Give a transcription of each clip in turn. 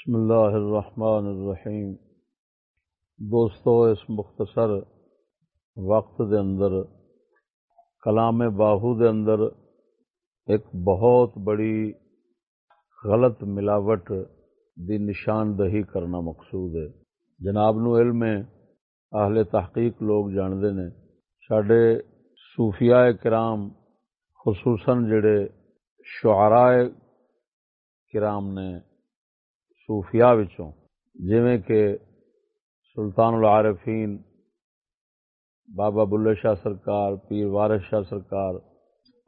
بسم اللہ الرحمن الرحیم۔ دوستو، اس مختصر وقت دے اندر، کلام باہو دے اندر ایک بہت بڑی غلط ملاوٹ دی نشاندہی کرنا مقصود ہے۔ جناب نو علم اہل تحقیق لوگ جانتے نے سڈے صوفیاء کرام، خصوصاً جڑے شعراء کرام نے صوفیاء وچوں، جویں کہ سلطان العارفین، بابا بلے شاہ سرکار، پیر وارث شاہ سرکار،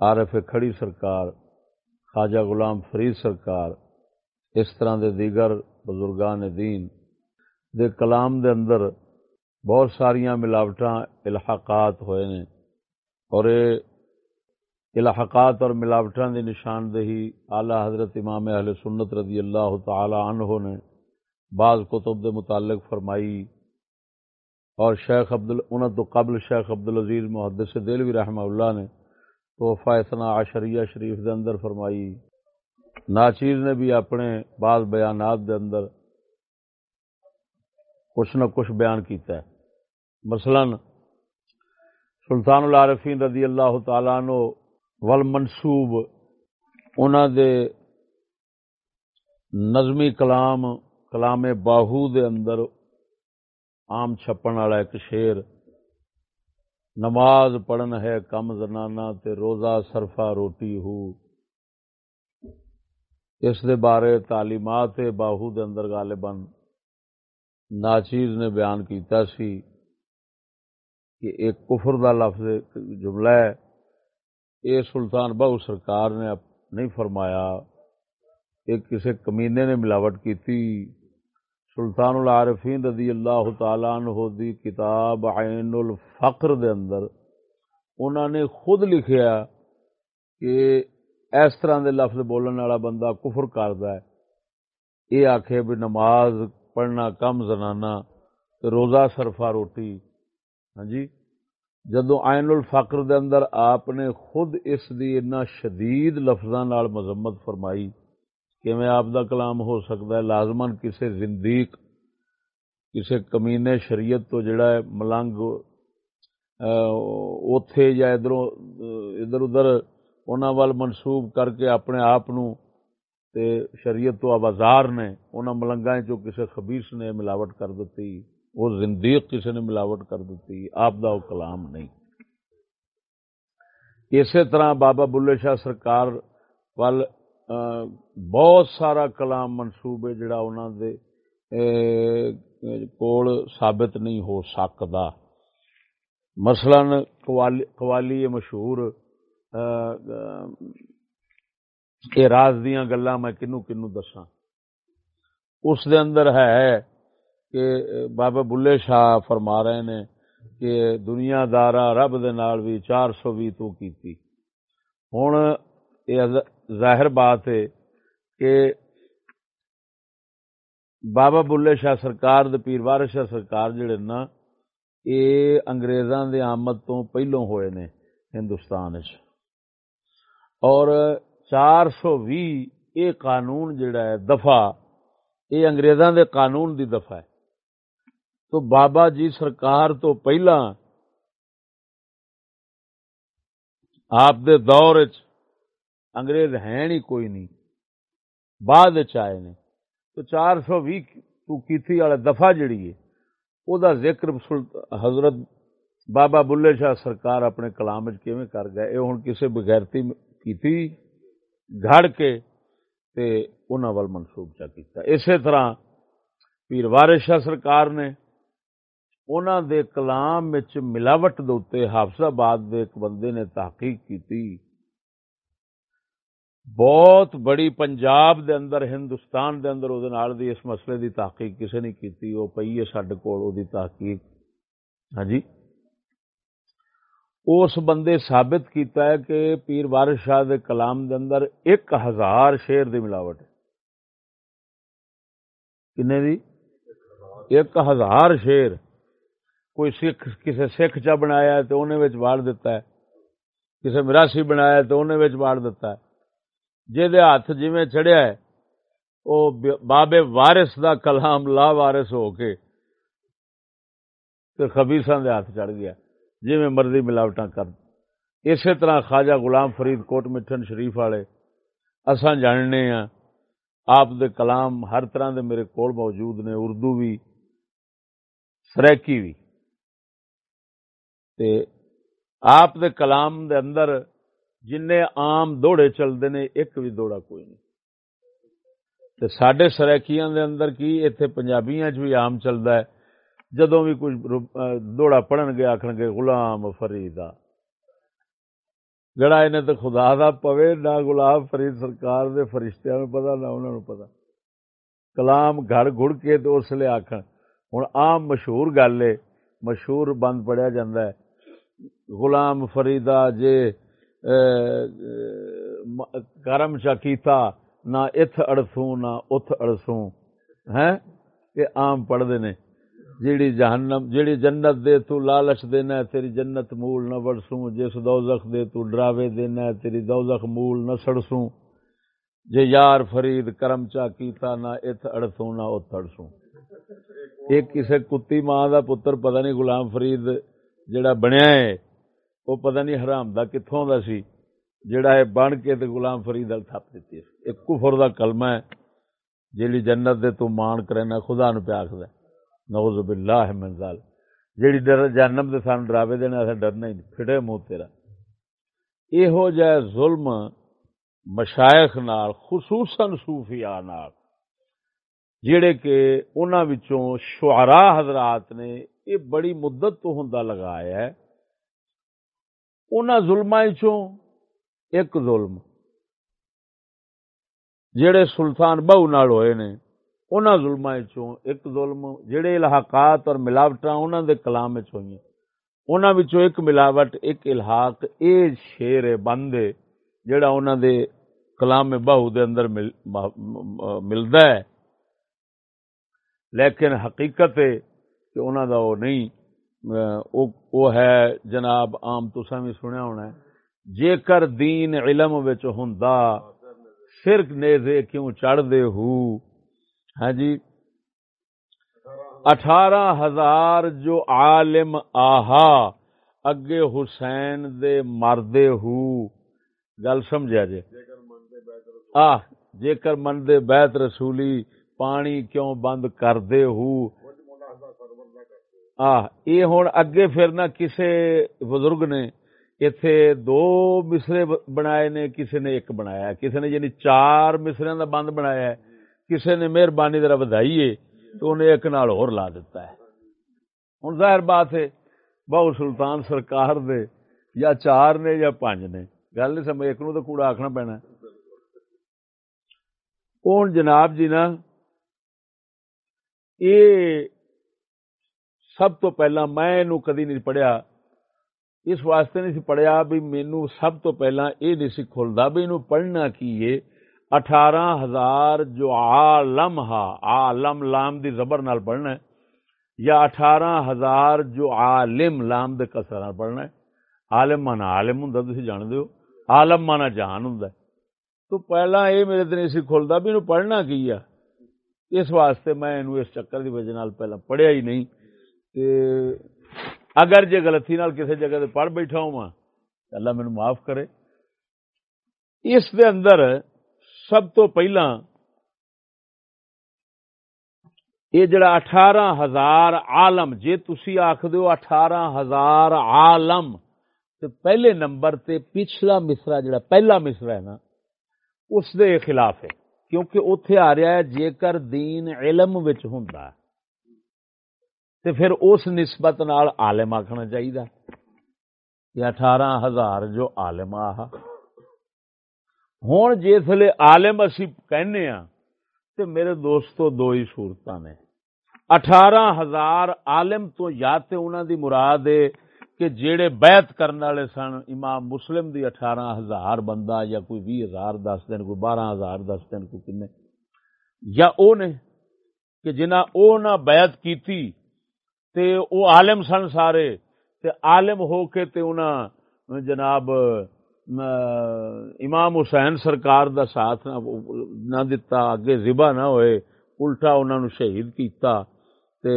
عارف کھڑی سرکار، خواجہ غلام فرید سرکار، اس طرح دے دیگر بزرگان دین دے کلام دے اندر بہت ساریاں ملاوٹاں، الحاقات ہوئے نے۔ اور یہ الحقات اور ملاوٹاں دی نشاندہی اعلی حضرت امام اہل سنت رضی اللہ تعالی عنہ نے بعض کتب دے متعلق فرمائی اور شیخ عبد انت تو قبل شیخ عبد العزیز محدث دلوی رحمہ اللہ نے توحفہ اتنا عشریہ شریف دے اندر فرمائی۔ ناچیر نے بھی اپنے بعض بیانات دے اندر کچھ نہ کچھ بیان کیتا ہے۔ مثلا سلطان العارفین رضی اللہ تعالیٰ عنہ والمنصوب انہوں دے نظمی کلام کلام باہو دے اندر عام چھپن والا ایک شیر نماز پڑھن ہے، کم زنانا تے روزہ صرفہ روٹی ہو۔ اس دے بارے تعلیمات باہو دے اندر غالباً ناچیز نے بیان کیتا سی کہ ایک کفر دا لفظ جملہ ہے۔ یہ سلطان بہو سرکار نے نہیں فرمایا ایک کسی کمینے نے ملاوٹ کی تھی سلطان العارفین رضی اللہ تعالی عنہ دی کتاب عین الفقر دے اندر انہوں نے خود لکھیا کہ اس طرح دے لفظ بولن والا بندہ کفر کردا ہے۔ یہ آکھے بھی نماز پڑھنا کم زنانا روزہ سرفا روٹی۔ ہاں جی؟ جدو آئن الفقر دے اندر آپ نے خود اس دی اتنا شدید لفظاں نال مذمت فرمائی کہ میں آپ دا کلام ہو سکتا ہے لازمن کسے زندیق، کسے کمینے شریعت تو جڑا ہے، ملنگ اوتھے یا ادھر ادھر ادھر انہاں وال منسوب کر کے اپنے آپ نو تے شریعت تو آبازار نے، انہاں ملنگاں چو کسے خبیص نے ملاوٹ کر دیتی وہ زندیق کسی نے ملاوٹ کر دیتی، آپ دا وہ کلام نہیں۔ اسی طرح بابا بلے شاہ سرکار وال بہت سارا کلام منسوب ہے جڑا انہوں دے کول ثابت نہیں ہو سکتا مثلا قوالی مشہور یہ راز دیا گلا میں کنو کنو دساں۔ اس دے اندر ہے کہ بابا بلے شاہ فرما رہے نے کہ دنیا دارا رب دے نال بھی چار سو بھی تو کیتی۔ ہوں یہ ظاہر بات ہے کہ بابا بلے شاہ سرکار دے پیر وار شاہ سرکار جڑے نا یہ انگریزاں دے آمد تو پہلوں ہوئے نے ہندوستان اور چار سو بھی یہ قانون جڑا ہے دفع یہ انگریزاں دے قانون دی دفع ہے۔ تو بابا جی سرکار تو پہلا آپ دے دور انگریز ہے نہیں کوئی نہیں بعد آئے نے تو چار سو بھی کی والا دفعہ جڑی ہے او دا ذکر حضرت بابا بلے شاہ سرکار اپنے کلام کیویں کر گئے یہ ہوں کسی بغیرتی کی گھڑ کے تے انہوں وال منسوب چا کیتا اسی طرح پیر وارث شاہ سرکار نے انہوں دے کلام ملاوٹ دے حافظ آباد دے ایک بندے نے تحقیق کی بہت بڑی پنجاب دے اندر، ہندوستان دے اندر او دی اس مسئلے دی تحقیق کسی نے کیتی وہ پئی ہے سڈے کول تحقیق۔ ہاں جی۔ اس بندے ثابت کیتا ہے کہ پیر وارث شاہ دے کلام دے اندر ایک ہزار شیر دی ملاوٹ ہے۔ کنے دی؟ ایک ہزار شیر کوئی سکھ کسی سکھ چا بنایا تو انہیں واڑ دیتا ہے۔ کسی مراسی بنایا تو انہیں واڑ دیتا ہے۔ جہد ہاتھ جی چڑھیا ہے بابے وارس دا کلام لا وارس ہو کے خبیسان دے ہاتھ چڑھ گیا جی میں مرضی ملاوٹاں کر۔ اسی طرح خواجہ غلام فرید کوٹ مٹھن شریف والے، اساں جاننے ہاں آپ دے کلام ہر طرح دے میرے کول موجود نے، اردو بھی سریکی بھی تے آپ دے کلام دے اندر جن عام دوڑے چلتے نے، ایک بھی دوڑا کوئی نہیں۔ تے ساڈے سریکیاں دے اندر کی، ایتھے پنجابیاں چ بھی عام چلدا ہے۔ جدوں بھی کچھ دوڑا پڑھن گے، آکھن گے، غلام فریدا جڑا انہیں تو خدا دا پوے، نہ غلام فرید سرکار دے فرشتیاں میں پتہ، نہ انہاں نو پتہ۔ کلام گھڑ گھڑ کے تو اس لیے آکھن۔ ہن عام مشہور گل ہے، مشہور بند پڑھیا جاندا ہے۔ غلام فریدا جے کرم چا کیتا، نہ ات اڑسوں، نہ ات اڑسوں، ہیں؟ کہ عام پڑھتے نے۔ جیڑی جہنم، جیڑی جنت دے تو لالچ دینا ہے، تیری جنت مول نہ بڑسوں جس دوزخ دے تو ڈراوے دینا ہے، تیری دوزخ مول نہ سڑسوں۔ جے یار فرید کرم چا کیتا، نہ ات اڑسوں، نہ ات اڑسوں۔ ایک کسے کتی ماں دا پتر، پتہ نہیں غلام فرید جڑا بنیا ہے، وہ پتہ نہیں حرام دا کتھوں دا سی، جڑا ہے بن کے تے غلام فرید ال تھپ دیتی ہے۔ ایک کفر دا کلمہ ہے، جیڑی جنت دے تو مان کرنا خدا نو پیا آکھدا نعوذ باللہ من ذال جیڑی ڈر جہنم دے سان ڈراوے دینا اسا ڈرنا ہی نہیں، پھٹے منہ تیرا۔ ایہو جہ ظلم مشائخ نال، خصوصا صوفیاء نال جڑے کہ انہاں وچوں شعراء حضرات نے یہ بڑی مدت تو ہوندا لگایا ہے۔ انہاں ظلماں وچوں ایک ظلم۔ جڑے سلطان بہو نال ہوئے نے، انہاں ظلماں وچوں ایک ظلم۔ جڑے الحاقات اور ملاوٹاں انہاں دے کلام وچ ہوئیں وچوں ایک ملاوٹ، ایک الحاق، اے شعر ہے بند ہے جڑا انہاں دے کلام بہو دے اندر مل ملدا ہے۔ لیکن حقیقت ہے کہ انہاں دا وہ نہیں وہ ہے جناب عام تساں بھی سنیا ہونا ہے۔ جے کر دین علم وچ ہوندا، شرک نیزے کیوں چڑھ دے ہو؟ ہاں جی۔ اٹھارہ ہزار جو عالم آہا اگے حسین دے مردے ہو۔ گل سمجھا جے جی۔ آہ جے کر من دے بیت رسولی پانی کیوں بند کر دے ہو؟ آہ یہ ہون اگے پھر نہ کسے بزرگ نے اتے دو مصرے بنائے نے کسی نے ایک بنایا کسی نے یعنی چار مصرے کا بند بنایا ہے۔ کسی نے مہربانی ذرا بدائی ہے تو انہیں ایک نال اور لا دیتا ہے۔ ہوں ظاہر بات ہے، بہو سلطان سرکار دے یا چار نے یا پانچ نے۔ گل نہیں سمجھ، ایک نو تو کوڑا آخنا پینا۔ کون جناب جی نا یہ سب تو پہلا میں کدی نہیں پڑھیا۔ اس واسطے نہیں سی پڑھیا بھی مینو سب تو پہلا یہ نہیں سی کھلتا بھی انہوں پڑھنا کی یہ اٹھارہ ہزار جو عالم ہا، عالم لام دی زبر نال پڑھنا ہے، یا اٹھارہ ہزار جو عالم لام دے کسر نال پڑھنا ہے۔ عالم مانا عالم ہوں تھی جان دیو عالم مانا جہان ہوں تو پہلا یہ میرے دن سی کھلتا بھی انہوں پڑھنا کی ہے۔ اس واسطے میں انہوں اس چکر دی وجہ نال پہلا پڑھیا ہی نہیں۔ اگر جے غلطی نال کسی جگہ تے پڑھ بیٹھا ہوا اللہ مینو معاف کرے۔ اس دے اندر سب تو پہلا یہ جڑا اٹھارہ ہزار عالم، جے تسی آخ دو اٹھارہ ہزار عالم، تے پہلے نمبر تے پچھلا مصرا جڑا پہلا مصرا ہے نا، اس دے خلاف ہے۔ کیونکہ اوتھے آ رہا ہے، جے کر دین علم وچ ہوندا ہے۔ تے پھر اس نسبت نال عالم آخنا چاہیے یہ اٹھارہ ہزار جو عالم آ ہوں جسے عالم اسی کہنے ہاں تے میرے دوستو دو ہی صورت نے۔ اٹھارہ ہزار عالم تو یا تے انہوں دی مراد ہے کہ جیڑے بیعت کرنے والے سن، امام مسلم دی اٹھارہ ہزار بندہ یا کوئی بھی ہزار دس دن، کوئی بارہ ہزار دس دن، کوئی کنے۔ یا او نے کہ جنہ او نہ بیعت کیتی تے او عالم سن سارے، تے عالم ہو کے تے انہاں جناب امام حسین سرکار دا ساتھ نہ دتا، اگے ذبح نہ ہوئے، الٹا انہوں نے شہید کیتا۔ تے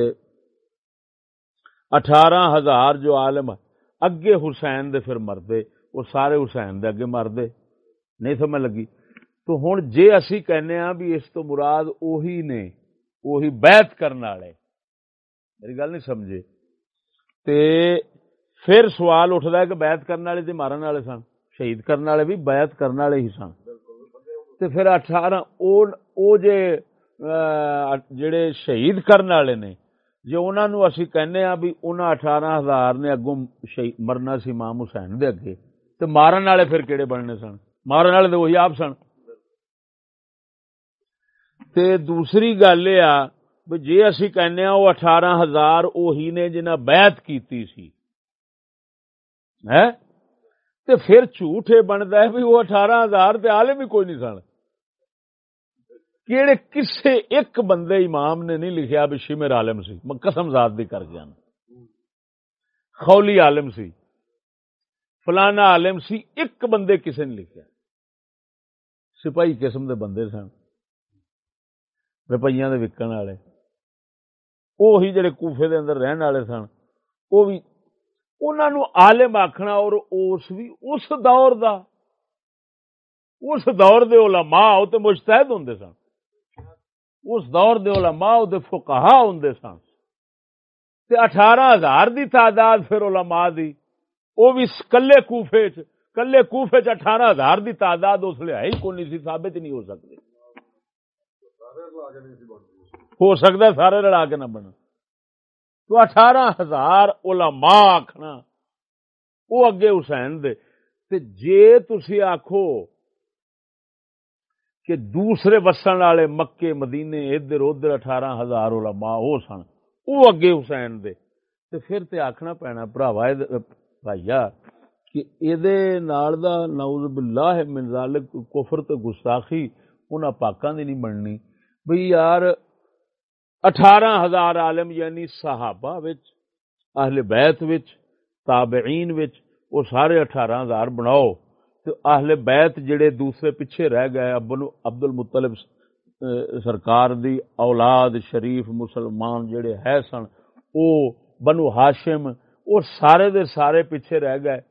اٹھارہ ہزار جو عالم اگے حسین دے پھر مردے، وہ سارے حسین دے اگے مردے۔ نہیں سمجھ لگی؟ تو ہوں جے اسی کہنے ہاں بھی اس تو مراد اوہی نے، اوہی بیعت کرنے والے۔ میری گل نہیں سمجھے۔ تے پھر سوال اٹھتا ہے کہ بیعت کرنے والے تے مارن والے سن، شہید کرنے والے بھی بیعت کرنے والے ہی سن۔ تے پھر اٹھارہ، او او جے جڑے شہید کرنے والے نے جی انہوں اسی کہنے ہاں بھی انہوں اٹھارہ ہزار نے اگوں مرنا سی امام حسین دے اگے۔ تے مارن والے پھر کیڑے بننے سن؟ مارن والے تو وہی آپ سن۔ تے دوسری گل یہ آ جی اسی کہنے وہ اٹھارہ ہزار اوہی نے جنہ بیعت کیتی سی تے پھر جھوٹ یہ بنتا ہے بھی وہ اٹھارہ ہزار تے عالم ہی کوئی نہیں سن کیڑے کسے ایک بندے امام نے نہیں لکھیا بھی شمر عالم سی میں قسم ذات دی کر گیا خولی عالم سی فلانا عالم سی ایک بندے کسے نے لکھیا سپاہی قسم دے بندے سن روپیہ دے وکن والے وہی جڑے کوفے دے اندر رہن والے سن وہ بھی انہوں عالم آخنا اور اس بھی اس دور دا اس دور دے علماء او تے مجتہد ہوندے سن اس دور دے علماء او دے فقہا ہوندے سن تے اٹھارہ ہزار دی تعداد پھر علماء دی وہ بھی کلے کوفے چ کلے کوفے چ اٹھارہ ہزار دی تعداد اس لیے ہے ہی کوئی نہیں سی ثابت نہیں ہو سکتی ہو سکتا ہے سارے لڑا کے نہ بن تو اٹھارہ ہزار علماء آخنا وہ اگے حسین دے۔ تے جے تسی آخو کہ دوسرے وسن والے مکے، مدینے، ادھر ادھر اٹھارہ ہزار علماء ہو سن وہ اگے حسین دے۔ تے پھر تے آخنا پینا براوا بھائیا کہ یہ نعوذ باللہ من ذالک کفر تے گستاخی، انہاں پاکاں دی نہیں بننی۔ بھئی یار اٹھارہ ہزار عالم یعنی صحابہ وچ، اہل بیت وچ، تابعین وچ، وہ سارے اٹھارہ ہزار بناؤ۔ تو اہل بیت جڑے دوسرے پیچھے رہ گئے ابن عبد المطلب سرکار دی اولاد شریف مسلمان جڑے ہے سن، او بنو ہاشم، وہ سارے دے سارے پیچھے رہ گئے۔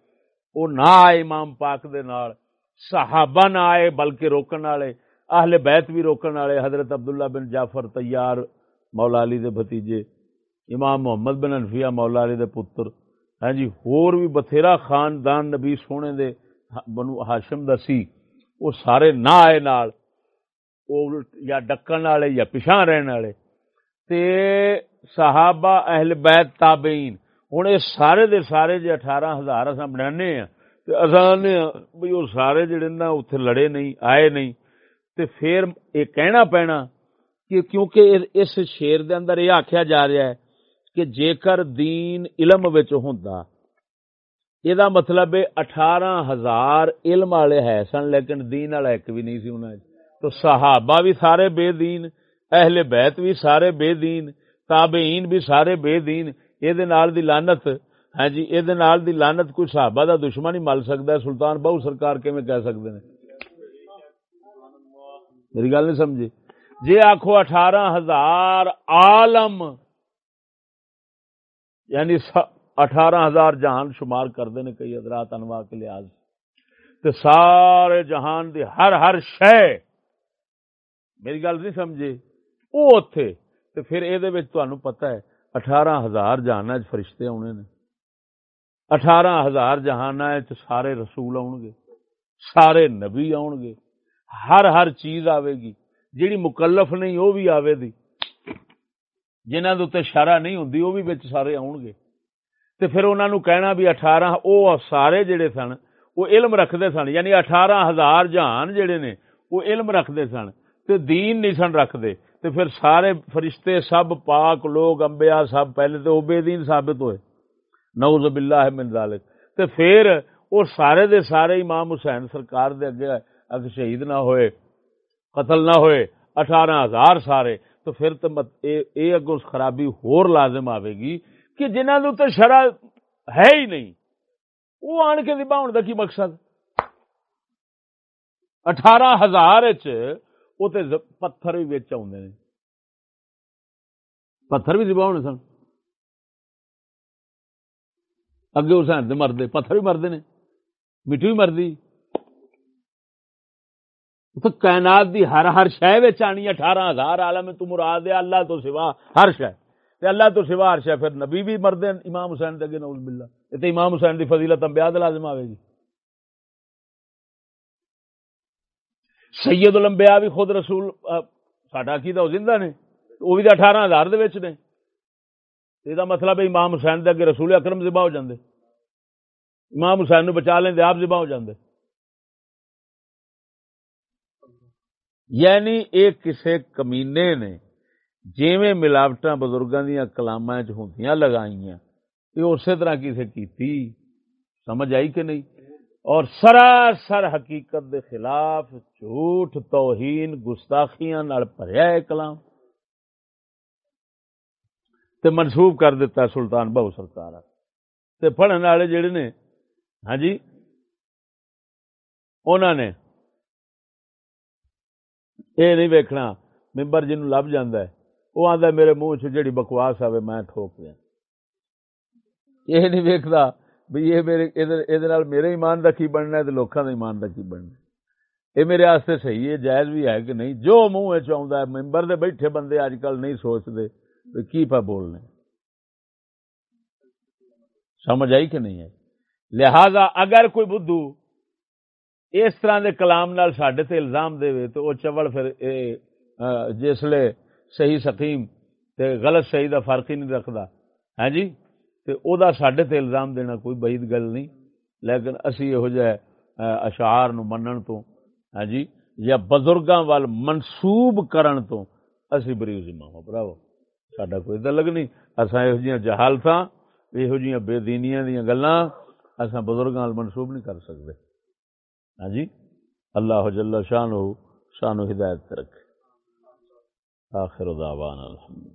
وہ نہ آئے امام پاک دے نال، صحابہ نہ آئے بلکہ روکن والے، اہل بیت بھی روکن والے۔ حضرت عبداللہ بن جعفر تیار مولا علی دے بھتیجے، امام محمد بن انفیہ مولا علی دے پتر۔ ہاں جی ہور بھی بتھیرا خاندان نبی سونے دے بنو ہاشم دا سی۔ وہ سارے نہ آئے نال او یا ڈکن والے یا پچھا رہن والے۔ تے صحابہ اہل بیت تابعین ہوں یہ سارے دے سارے جی اٹھارہ ہزار اصا بنا اصا بھائی وہ سارے جڑے نا اتنے لڑے نہیں، آئے نہیں۔ تے پھر یہ کہنا پینا کہ کیونکہ اس شیر دے اندر یہ آخیا جا رہا ہے کہ جیکر دین علم ہوندا یہ مطلب ہے اٹھارہ ہزار علم والے ہے سن، لیکن دین والا ایک بھی نہیں سی انہیں تو صحابہ بھی سارے بے دین، اہل بیت بھی سارے بے دین، تابعین بھی سارے بے دین۔ یہ دی لانت ہاں جی یہ دی لانت کوئی صحابہ دا دشمن ہی مل سکتا ہے، سلطان بہو سرکار کے کہہ سکتے ہیں میری گل نہیں سمجھی؟ جی آخو اٹھارہ ہزار عالم یعنی اٹھارہ ہزار جہان شمار کرتے ہیں کئی حضرات انواع کے لحاظ تو سارے جہان دی ہر ہر شے۔ میری گل نہیں سمجھے؟ وہ اتے تو پھر یہ پتا ہے، اٹھارہ ہزار جہان فرشتے آنے نے۔ اٹھارہ ہزار جہان سارے رسول آؤ گے سارے نبی آؤ گے ہر ہر چیز آئے گی۔ جیڑی مکلف نہیں، وہ بھی آوے دی۔ جنہ دے شرح نہیں ہوں وہ بھی سارے آن گے۔ تے پھر انہوں کہنا بھی اٹھارہ، وہ سارے جڑے سن، وہ علم رکھتے سن یعنی اٹھارہ ہزار جہان جڑے نے، وہ علم رکھتے سن۔ تے دین نہیں سن رکھتے تے پھر سارے فرشتے، سب پاک لوگ امبیا سب پہلے تو بے دین ثابت ہوئے۔ نعوذ باللہ من ذالک۔ تے پھر وہ سارے دے سارے امام حسین سرکار دے اگے اگ شہید نہ ہوئے۔ قتل نہ ہوئے، اٹھارہ ہزار سارے، تو پھر تو یہ اگوں خرابی ہور لازم آئے گی کہ جنہوں نے تو شرح ہے ہی نہیں وہ آن کے دبا ہونے کا کی مقصد؟ اٹھارہ ہزار پتھر بھی بچ آدھے پتھر بھی دبا ہونے سن۔ اگے حسین ہاں دے مردے پتھر بھی مردے نے، مٹی بھی مردی کائنات دی ہر ہر شہ آنی اٹھارہ ہزار عالم تو مراد ہے اللہ تو سوا ہر شہ اللہ تو سوا ہر شہ پھر نبی بھی مردے امام حسین دے نوز باللہ۔ یہ تو امام حسین دی فضیلت امبیا لازم آئے گی۔ سید الانبیاء بھی خود رسول ساڈا کی تو زندہ نے وہ بھی اٹھارہ ہزار نے۔ یہ مطلب ہے امام حسین دے اگے رسول اکرم ذبح ہو جاندے۔ امام حسین نو بچا لیں آپ ذبح ہو جاندے۔ یعنی ایک کسے کمینے نے جیویں ملاوٹ بزرگوں دیا کلام چ لگائی یہ اسی طرح کسی کی سمجھ آئی کہ نہیں؟ اور سراسر حقیقت دے خلاف جھوٹ، توہین، گستاخیاں پریا ہے کلام۔ تے منسوب کر دیتا سلطان بہو سرکار تے پڑھن والے جڑے نے ہاں جی انہوں نے یہ نہیں ویکھنا، ممبر جنوں لب جاندہ ہے وہ آدھا میرے منہ چ جڑی بکواس آئے میں ٹھوک دیا۔ یہ نہیں ویکتا بھی یہ میرے یہ میرے ایمان کا کی بننا ہے تو لوگوں کا ایمان کا کی بننا یہ میرے واسطے صحیح ہے، جائز بھی ہے کہ نہیں۔ جو منہ چاہتا ہے، ممبر دے بیٹھے بندے اج کل نہیں سوچتے کی پا بولنے۔ سمجھ آئی کہ نہیں ہے لہذا اگر کوئی بدھو اس طرح دے کلام نال ساڈے تے الزام دے تو وہ چوڑ پھر جسے صحیح سکیم تے غلط صحیح دا فرق ہی نہیں رکھتا ہاں جی؟ تے او دا ساڈے تے الزام دینا کوئی بعید گل نہیں۔ لیکن اسی یہ جہ اشعار نو منن تو ہاں جی یا بزرگاں وال منسوب کرن تو اسی بری ذمہ ہو براو ساڈا کوئی دلگ نہیں۔ اساں یہ جیاں جہالتاں یہ جیاں بے دینیاں دیاں گلاں، اساں بزرگاں وال منسوب نہیں کر سکدے۔ ہاں جی؟ اللہ جل شان ہو شان و ہدایت رکھے۔ آخر دعوان الحمد۔